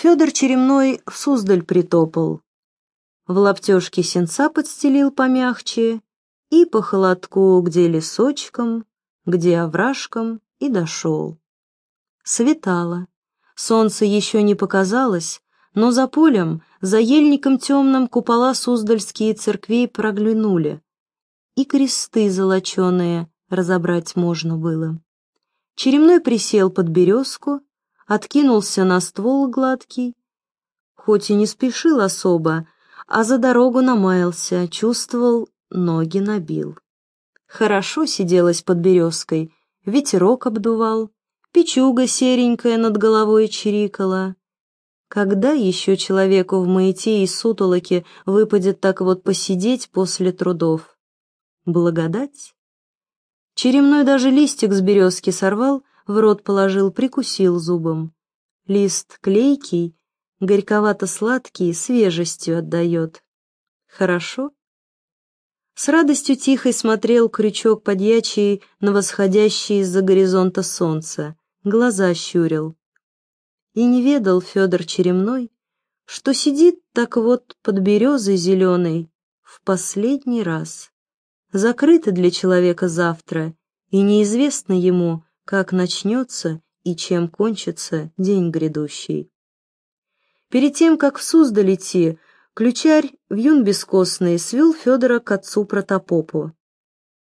Федор Черемной в Суздаль притопал. В лаптежке сенца подстелил помягче и по холодку где лесочком, где овражком и дошел. Светало. Солнце еще не показалось, но за полем, за ельником темным купола суздальские церквей проглянули, и кресты золоченые разобрать можно было. Черемной присел под березку, откинулся на ствол гладкий, хоть и не спешил особо, а за дорогу намаялся, чувствовал, ноги набил. Хорошо сиделось под березкой, ветерок обдувал, печуга серенькая над головой чирикала. Когда еще человеку в маяте и сутолоке выпадет так вот посидеть после трудов? Благодать? Черемной даже листик с березки сорвал, в рот положил, прикусил зубом. Лист клейкий, горьковато-сладкий, свежестью отдает. Хорошо? С радостью тихой смотрел крючок подьячий на восходящее из-за горизонта солнце, глаза щурил. И не ведал Федор Черемной, что сидит так вот под березой зеленой в последний раз. Закрыто для человека завтра, и неизвестно ему, как начнется и чем кончится день грядущий. Перед тем, как в Суздаль идти, ключарь в юн бескостный свел Федора к отцу протопопу.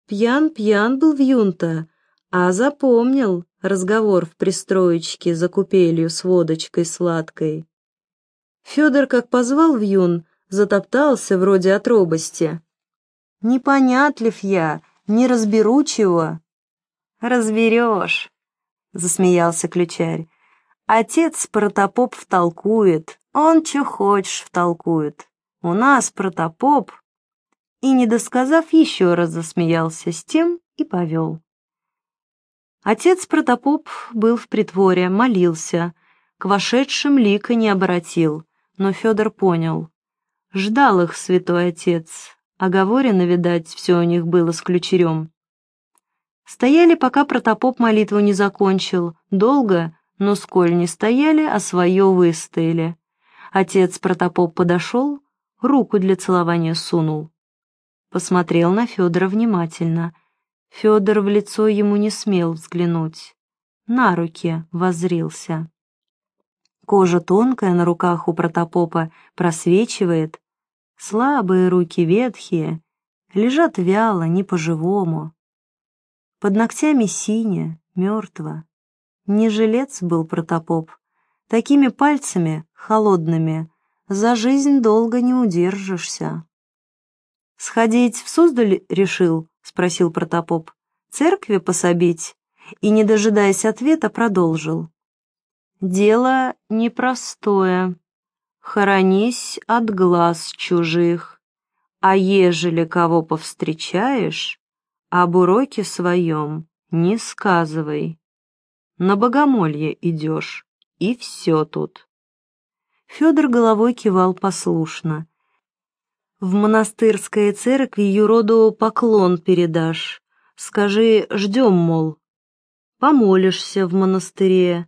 Пьян-пьян был в юнта, а запомнил разговор в пристроечке за купелью с водочкой сладкой. Федор, как позвал в юн, затоптался вроде от робости. «Непонятлив я, не разберу чего». «Разберешь», — засмеялся ключарь. «Отец протопоп втолкует, он че хочешь втолкует. У нас протопоп». И, не досказав, еще раз засмеялся с тем и повел. Отец протопоп был в притворе, молился, к вошедшим лика не обратил, но Федор понял. Ждал их святой отец, оговорено, видать, все у них было с ключерем. Стояли, пока протопоп молитву не закончил. Долго, но сколь не стояли, а свое выстояли. Отец протопоп подошел, руку для целования сунул. Посмотрел на Федора внимательно. Федор в лицо ему не смел взглянуть. На руки воззрился. Кожа тонкая на руках у протопопа просвечивает. Слабые руки ветхие, лежат вяло, не по-живому. Под ногтями сине, мертво. Не жилец был протопоп. Такими пальцами, холодными, за жизнь долго не удержишься. «Сходить в Суздаль решил?» — спросил протопоп. «Церкви пособить?» И, не дожидаясь ответа, продолжил. «Дело непростое. Хоронись от глаз чужих. А ежели кого повстречаешь, об уроке своем не сказывай. На богомолье идешь, и все тут. Федор головой кивал послушно. В монастырской церкви юроду поклон передашь. Скажи, ждем, мол. Помолишься в монастыре.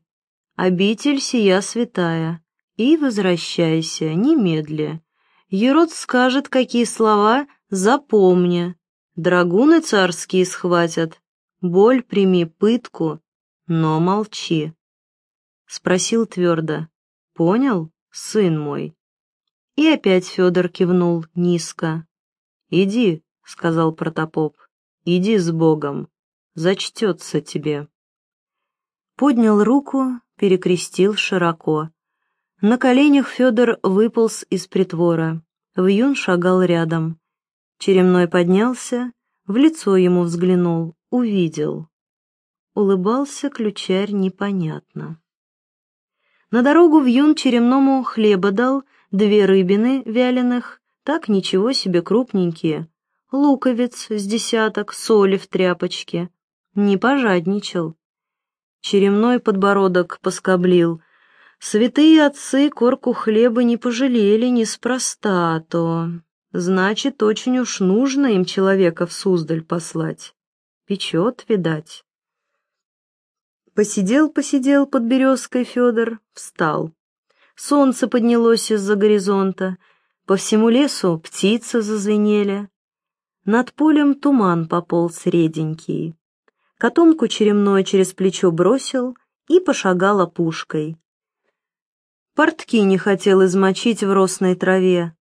Обитель сия святая. И возвращайся, немедля. Ерод скажет, какие слова, запомни. Драгуны царские схватят. Боль прими, пытку, но молчи. Спросил твердо. Понял, сын мой? И опять Федор кивнул низко. «Иди», — сказал протопоп, — «иди с Богом, зачтется тебе». Поднял руку, перекрестил широко. На коленях Федор выполз из притвора. Вьюн шагал рядом. Черемной поднялся, в лицо ему взглянул, увидел. Улыбался ключарь непонятно. На дорогу в юн черемному хлеба дал, две рыбины вяленых, так ничего себе крупненькие, луковиц с десяток, соли в тряпочке. Не пожадничал. Черемной подбородок поскоблил. Святые отцы корку хлеба не пожалели неспроста, а то... Значит, очень уж нужно им человека в Суздаль послать. Печет, видать. Посидел-посидел под березкой Федор, встал. солнце поднялось из-за горизонта, по всему лесу птицы зазвенели. Над полем туман пополз реденький. Котомку черемной через плечо бросил и пошагал опушкой. Портки не хотел измочить в росной траве.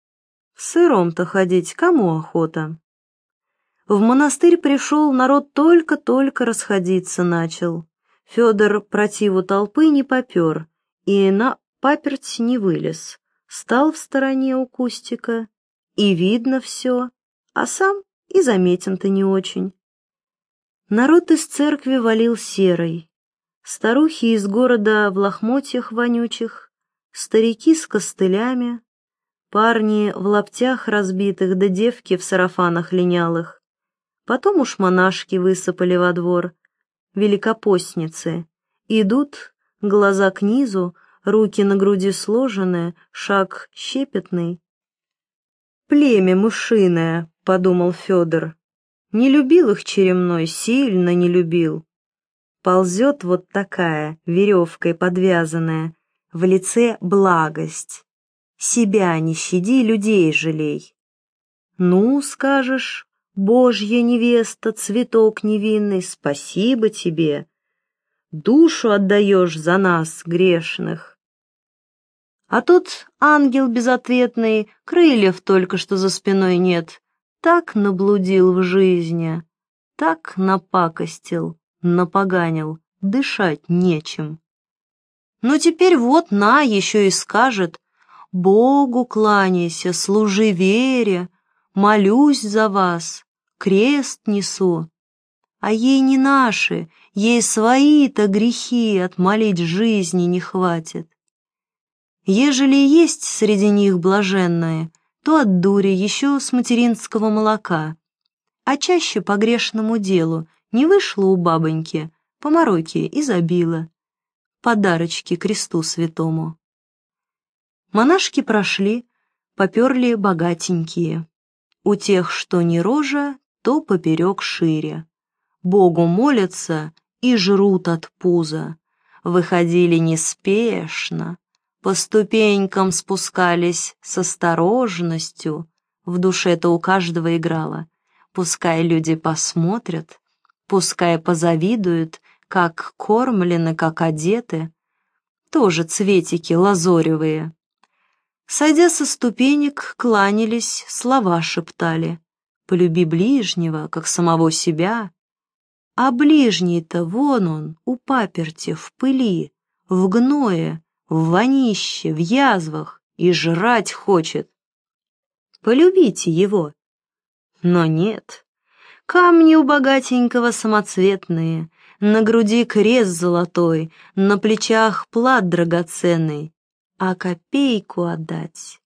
Сыром-то ходить кому охота? В монастырь пришел, народ только-только расходиться начал. Федор противу толпы не попер и на паперть не вылез. Стал в стороне у кустика, и видно все, а сам и заметен-то не очень. Народ из церкви валил серой. Старухи из города в лохмотьях вонючих, старики с костылями, парни в лаптях разбитых да девки в сарафанах линялых. Потом уж монашки высыпали во двор, великопостницы. Идут, глаза к низу, руки на груди сложены, шаг щепетный. «Племя мышиное», — подумал Федор. Не любил их черемной, сильно не любил. Ползет вот такая, веревкой подвязанная, в лице благость. Себя не щади, людей жалей. Ну, скажешь, Божья невеста, цветок невинный, спасибо тебе. Душу отдаешь за нас, грешных. А тут ангел безответный, крыльев только что за спиной нет. Так наблудил в жизни, так напакостил, напоганил, дышать нечем. Но теперь вот на еще и скажет, Богу кланяйся, служи вере, молюсь за вас крест несу. А ей не наши, ей свои-то грехи отмолить жизни не хватит. Ежели есть среди них блаженные, то от дури еще с материнского молока, а чаще по грешному делу не вышло у бабоньки, по мороке и забила. Подарочки кресту святому. Монашки прошли, поперли богатенькие. У тех, что не рожа, то поперек шире. Богу молятся и жрут от пуза. Выходили неспешно, по ступенькам спускались с осторожностью. В душе-то у каждого играло. Пускай люди посмотрят, пускай позавидуют, как кормлены, как одеты. Тоже цветики лазоревые. Сойдя со ступенек, кланялись, слова шептали полюби ближнего, как самого себя. А ближний-то вон он, у паперти, в пыли, в гное, в вонище, в язвах, и жрать хочет. Полюбите его. Но нет, камни у богатенького самоцветные, на груди крест золотой, на плечах плат драгоценный, а копейку отдать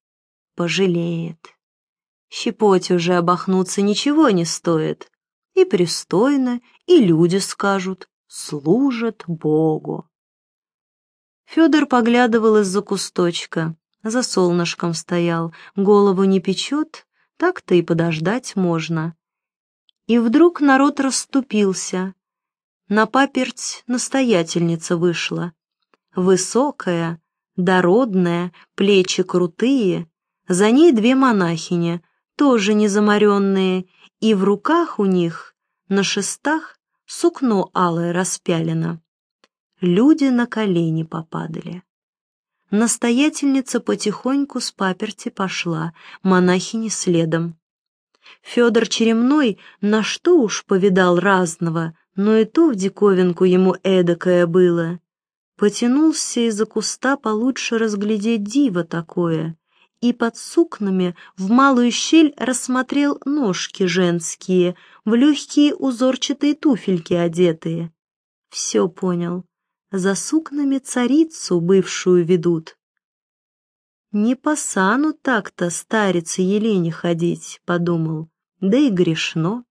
пожалеет. Щепоть уже обохнуться ничего не стоит. И пристойно, и люди скажут, служат Богу. Федор поглядывал из-за кусточка, за солнышком стоял, голову не печет, так-то и подождать можно. И вдруг народ расступился. На паперть настоятельница вышла. Высокая, дородная, плечи крутые, за ней две монахини — тоже незаморенные, и в руках у них, на шестах, сукно алое распялено. Люди на колени попадали. Настоятельница потихоньку с паперти пошла, монахини следом. Федор Черемной на что уж повидал разного, но и то в диковинку ему эдакое было. Потянулся из-за куста получше разглядеть диво такое, и под сукнами в малую щель рассмотрел ножки женские, в легкие узорчатые туфельки одетые. Все понял. За сукнами царицу бывшую ведут. «Не по сану так-то старице Елене ходить», — подумал, — «да и грешно».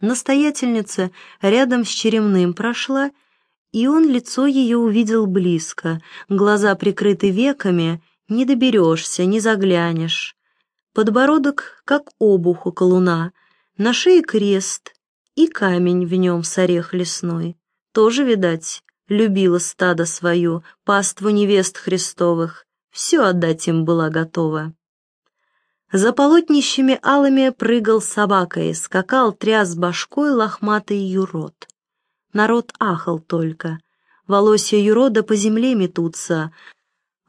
Настоятельница рядом с черемным прошла, и он лицо ее увидел близко, глаза прикрыты веками, не доберешься, не заглянешь. Подбородок, как обух у колуна, на шее крест и камень в нем с орех лесной. Тоже, видать, любила стадо свою, паству невест Христовых, все отдать им была готова. За полотнищами алыми прыгал собакой, скакал, тряс башкой лохматый юрод. Народ ахал только. Волосья юрода по земле метутся,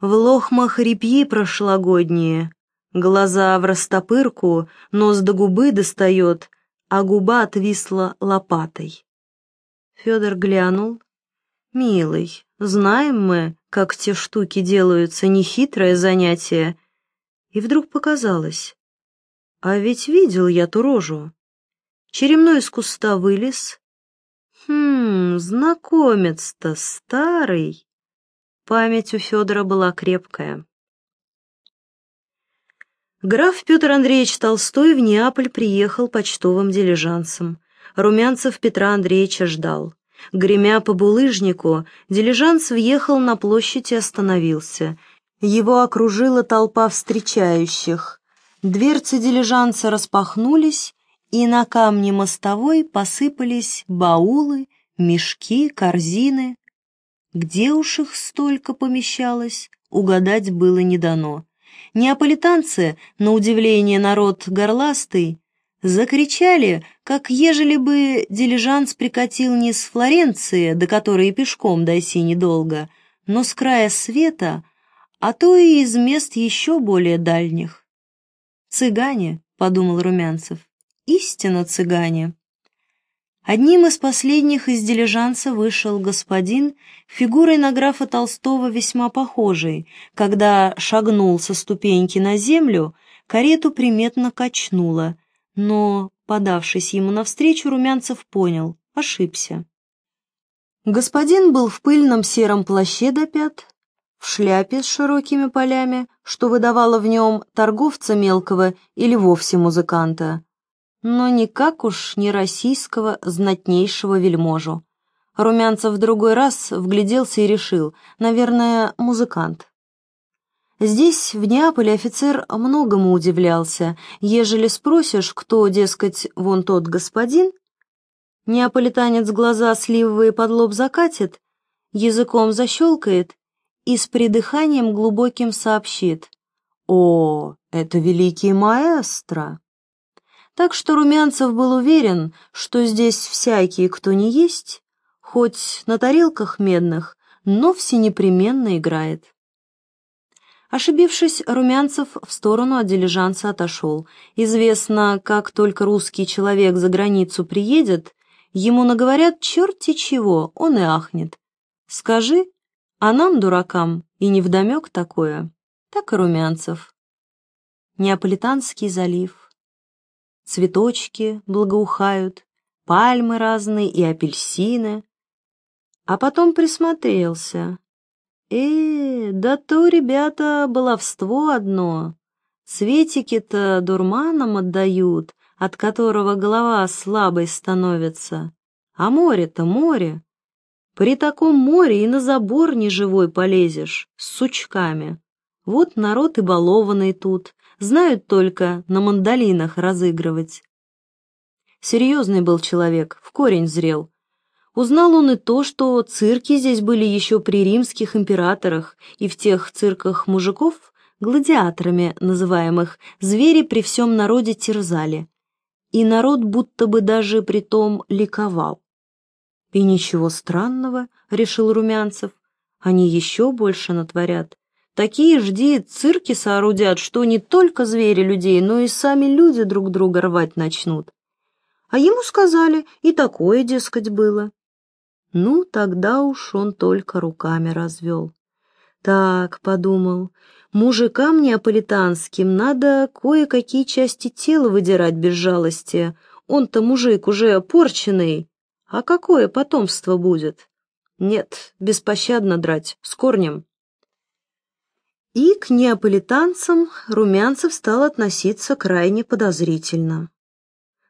в лохмах репьи прошлогодние, глаза в растопырку, нос до губы достает, а губа отвисла лопатой. Федор глянул. «Милый, знаем мы, как те штуки делаются, нехитрое занятие». И вдруг показалось. А ведь видел я ту рожу. Черемной из куста вылез. Хм, знакомец-то старый. Память у Федора была крепкая. Граф Петр Андреевич Толстой в Неаполь приехал почтовым дилижансом. Румянцев Петра Андреевича ждал. Гремя по булыжнику, дилижанс въехал на площадь и остановился. Его окружила толпа встречающих. Дверцы дилижанса распахнулись, и на камне мостовой посыпались баулы, мешки, корзины. Где уж их столько помещалось, угадать было не дано. Неаполитанцы, на удивление народ горластый, закричали, как ежели бы дилижанс прикатил не с Флоренции, до которой пешком дойти недолго, но с края света, а то и из мест еще более дальних. «Цыгане», — подумал Румянцев, — «истинно цыгане». Одним из последних из дилижанса вышел господин, фигурой на графа Толстого весьма похожий. Когда шагнул со ступеньки на землю, карету приметно качнуло, но, подавшись ему навстречу, Румянцев понял — ошибся. Господин был в пыльном сером плаще до пят, в шляпе с широкими полями, что выдавало в нем торговца мелкого или вовсе музыканта но никак уж не российского знатнейшего вельможу. Румянцев в другой раз вгляделся и решил, наверное, музыкант. Здесь, в Неаполе, офицер многому удивлялся. Ежели спросишь, кто, дескать, вон тот господин, неаполитанец глаза сливовые под лоб закатит, языком защелкает и с придыханием глубоким сообщит. «О, это великий маэстро!» Так что Румянцев был уверен, что здесь всякие, кто не есть, хоть на тарелках медных, но все непременно играет. Ошибившись, Румянцев в сторону от дилижанса отошел. Известно, как только русский человек за границу приедет, ему наговорят черти чего, он и ахнет. Скажи, а нам, дуракам, и невдомек такое. Так и Румянцев. Неаполитанский залив цветочки благоухают, пальмы разные и апельсины. А потом присмотрелся. Э, да то, ребята, баловство одно. Цветики-то дурманом отдают, от которого голова слабой становится. А море-то море. При таком море и на забор неживой полезешь, с сучками. Вот народ и балованный тут, знают только на мандолинах разыгрывать. Серьезный был человек, в корень зрел. Узнал он и то, что цирки здесь были еще при римских императорах, и в тех цирках мужиков, гладиаторами называемых, звери при всем народе терзали. И народ будто бы даже при том ликовал. И ничего странного, решил Румянцев, они еще больше натворят. Такие жди цирки соорудят, что не только звери людей, но и сами люди друг друга рвать начнут. А ему сказали, и такое, дескать, было. Ну, тогда уж он только руками развел. Так, подумал, мужикам неаполитанским надо кое-какие части тела выдирать без жалости. Он-то мужик уже порченный. А какое потомство будет? Нет, беспощадно драть, с корнем. И к неаполитанцам Румянцев стал относиться крайне подозрительно.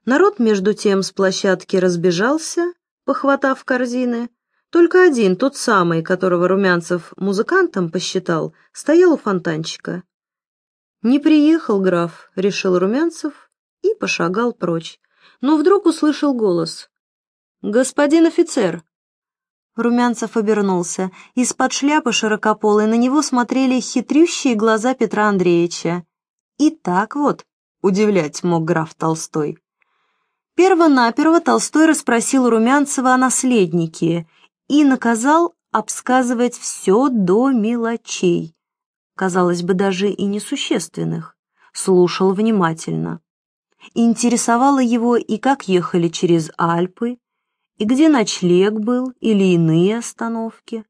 Народ, между тем, с площадки разбежался, похватав корзины. Только один, тот самый, которого Румянцев музыкантом посчитал, стоял у фонтанчика. «Не приехал граф», — решил Румянцев и пошагал прочь. Но вдруг услышал голос. «Господин офицер!» Румянцев обернулся. Из-под шляпы широкополой на него смотрели хитрющие глаза Петра Андреевича. И так вот удивлять мог граф Толстой. Перво-наперво Толстой расспросил Румянцева о наследнике и наказал обсказывать все до мелочей, казалось бы, даже и несущественных. Слушал внимательно. Интересовало его и как ехали через Альпы, и где ночлег был или иные остановки,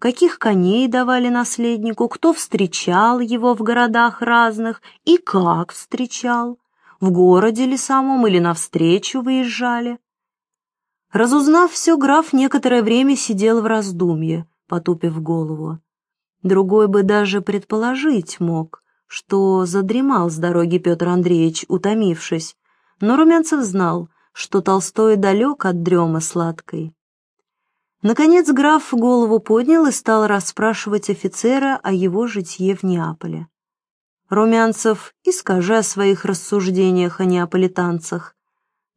каких коней давали наследнику, кто встречал его в городах разных? И как встречал, в городе ли самом или навстречу выезжали. Разузнав все, граф некоторое время сидел в раздумье, потупив голову. Другой бы даже предположить мог, что задремал с дороги Петр Андреевич, утомившись, но Румянцев знал, что Толстой далек от дремы сладкой. Наконец граф голову поднял и стал расспрашивать офицера о его житье в Неаполе. Румянцев, искажая о своих рассуждениях о неаполитанцах,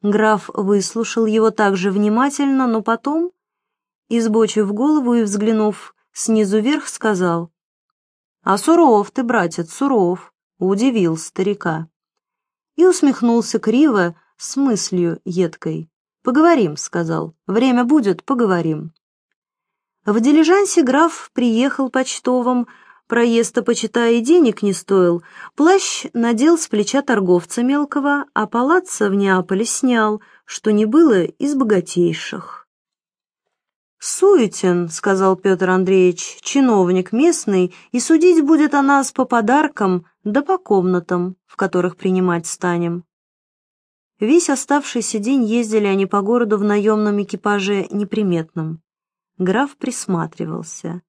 граф выслушал его также внимательно, но потом, избочив голову и взглянув снизу вверх, сказал, «А суров ты, братец, суров!» — удивил старика. И усмехнулся криво, с мыслью едкой. «Поговорим», — сказал. «Время будет, поговорим». В дилижансе граф приехал почтовым, проезд-то, почитая, денег не стоил. Плащ надел с плеча торговца мелкого, а палаццо в Неаполе снял, что не было из богатейших. «Суетен», — сказал Петр Андреевич, — «чиновник местный, и судить будет о нас по подаркам да по комнатам, в которых принимать станем». Весь оставшийся день ездили они по городу в наемном экипаже неприметном. Граф присматривался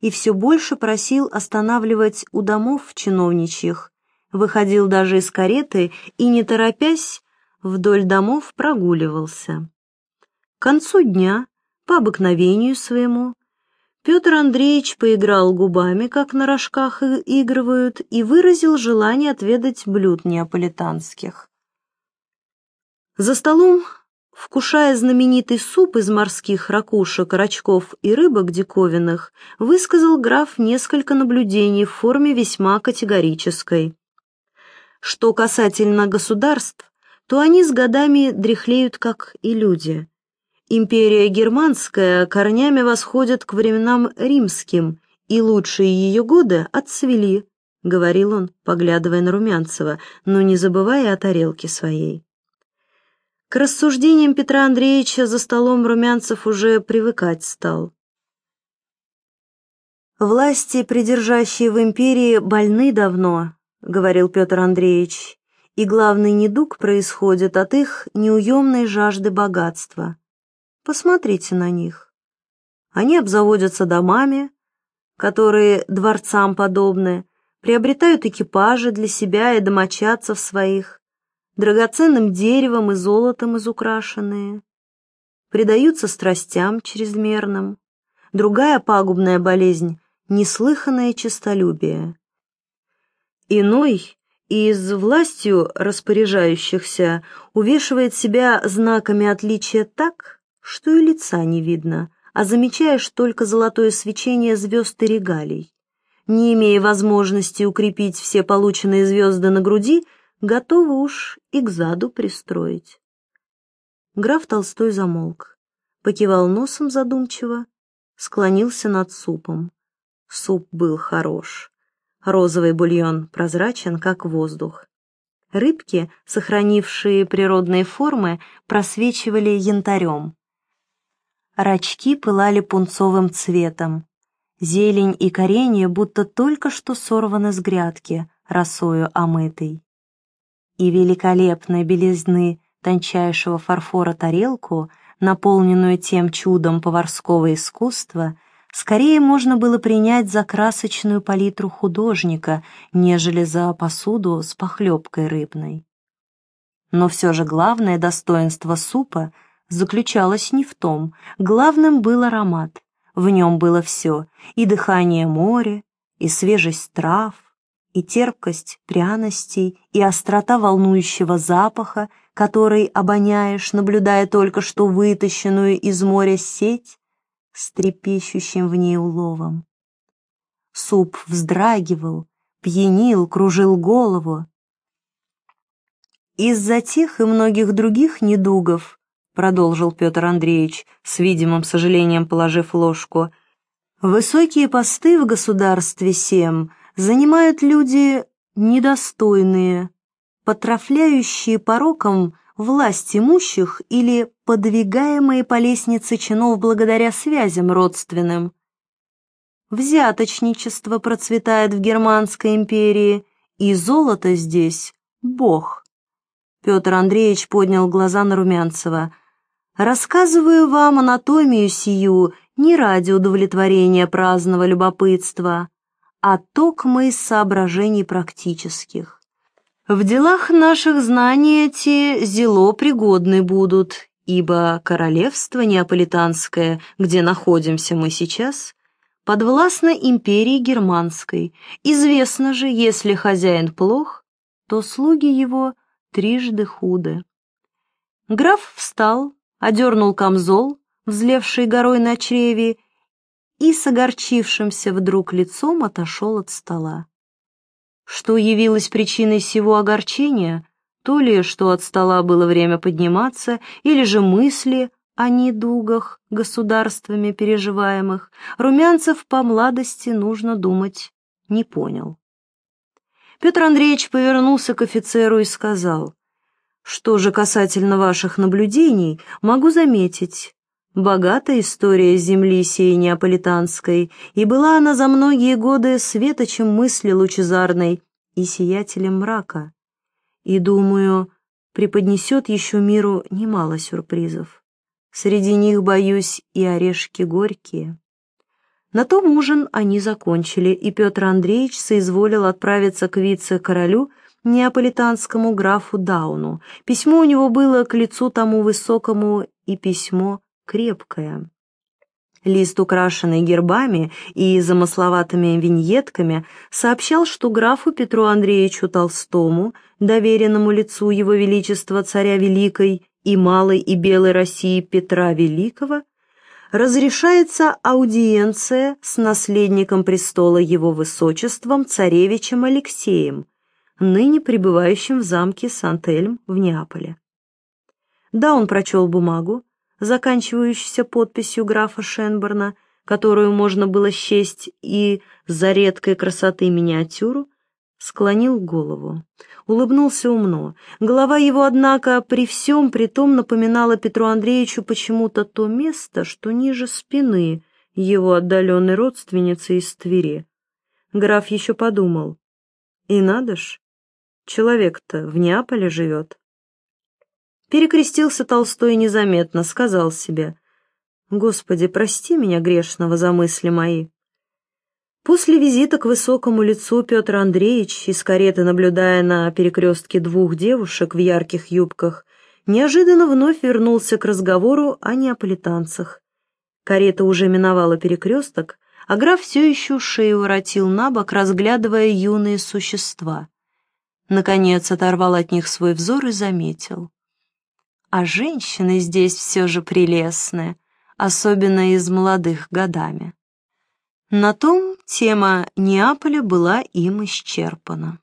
и все больше просил останавливать у домов чиновничьих, выходил даже из кареты и, не торопясь, вдоль домов прогуливался. К концу дня, по обыкновению своему, Петр Андреевич поиграл губами, как на рожках игрывают, и выразил желание отведать блюд неаполитанских. За столом, вкушая знаменитый суп из морских ракушек, рачков и рыбок диковинных, высказал граф несколько наблюдений в форме весьма категорической. Что касательно государств, то они с годами дряхлеют, как и люди. Империя германская корнями восходит к временам римским, и лучшие ее годы отцвели, — говорил он, поглядывая на Румянцева, но не забывая о тарелке своей. К рассуждениям Петра Андреевича за столом Румянцев уже привыкать стал. «Власти, придержащие в империи, больны давно», — говорил Петр Андреевич, «и главный недуг происходит от их неуемной жажды богатства. Посмотрите на них. Они обзаводятся домами, которые дворцам подобны, приобретают экипажи для себя и домочадцев своих, драгоценным деревом и золотом изукрашенные, предаются страстям чрезмерным. Другая пагубная болезнь — неслыханное честолюбие. Иной из властью распоряжающихся увешивает себя знаками отличия так, что и лица не видно, а замечаешь только золотое свечение звезд и регалий. Не имея возможности укрепить все полученные звезды на груди — готовы уж и к заду пристроить. Граф Толстой замолк, покивал носом задумчиво, склонился над супом. Суп был хорош. Розовый бульон прозрачен, как воздух. Рыбки, сохранившие природные формы, просвечивали янтарем. Рачки пылали пунцовым цветом. Зелень и коренья будто только что сорваны с грядки, росою омытой и великолепной белизны тончайшего фарфора тарелку, наполненную тем чудом поварского искусства, скорее можно было принять за красочную палитру художника, нежели за посуду с похлебкой рыбной. Но все же главное достоинство супа заключалось не в том, главным был аромат. В нем было все — и дыхание моря, и свежесть трав, и терпкость пряностей, и острота волнующего запаха, который обоняешь, наблюдая только что вытащенную из моря сеть, с трепещущим в ней уловом. Суп вздрагивал, пьянил, кружил голову. Из-за тех и многих других недугов, продолжил Петр Андреевич, с видимым сожалением положив ложку, высокие посты в государстве сем занимают люди недостойные, потрафляющие пороком власть имущих или подвигаемые по лестнице чинов благодаря связям родственным. Взяточничество процветает в Германской империи, и золото здесь — бог. Петр Андреевич поднял глаза на Румянцева. «Рассказываю вам анатомию сию не ради удовлетворения праздного любопытства, а токмо из соображений практических. В делах наших знания эти зело пригодны будут, ибо королевство неаполитанское, где находимся мы сейчас, подвластно империи германской. Известно же, если хозяин плох, то слуги его трижды худы. Граф встал, одернул камзол, взлевший горой на чреве, и с огорчившимся вдруг лицом отошел от стола. Что явилось причиной всего огорчения, то ли, что от стола было время подниматься, или же мысли о недугах, государствами переживаемых, Румянцев по младости, нужно думать, не понял. Петр Андреевич повернулся к офицеру и сказал, «Что же касательно ваших наблюдений, могу заметить, Богатая история земли сей неаполитанской, и была она за многие годы светочем мысли лучезарной и сиятелем мрака. И, думаю, преподнесет еще миру немало сюрпризов. Среди них, боюсь, и орешки горькие. На том ужин они закончили, и Петр Андреевич соизволил отправиться к вице-королю, неаполитанскому графу Дауну. Письмо у него было к лицу тому высокому, и письмо крепкая. Лист, украшенный гербами и замысловатыми виньетками, сообщал, что графу Петру Андреевичу Толстому, доверенному лицу его величества царя Великой и Малой и Белой России Петра Великого, разрешается аудиенция с наследником престола его высочеством царевичем Алексеем, ныне пребывающим в замке Сантельм в Неаполе. Да, он прочел бумагу, заканчивающейся подписью графа Шенберна, которую можно было счесть и за редкой красоты миниатюру, склонил голову. Улыбнулся умно. Голова его, однако, при всем при том напоминала Петру Андреевичу почему-то то место, что ниже спины его отдаленной родственницы из Твери. Граф еще подумал. И надо ж, человек-то в Неаполе живет. Перекрестился Толстой незаметно, сказал себе, «Господи, прости меня грешного за мысли мои». После визита к высокому лицу Петр Андреевич, из кареты наблюдая на перекрестке двух девушек в ярких юбках, неожиданно вновь вернулся к разговору о неаполитанцах. Карета уже миновала перекресток, а граф все еще шею воротил на бок, разглядывая юные существа. Наконец оторвал от них свой взор и заметил а женщины здесь все же прелестны, особенно из молодых годами. На том тема Неаполя была им исчерпана.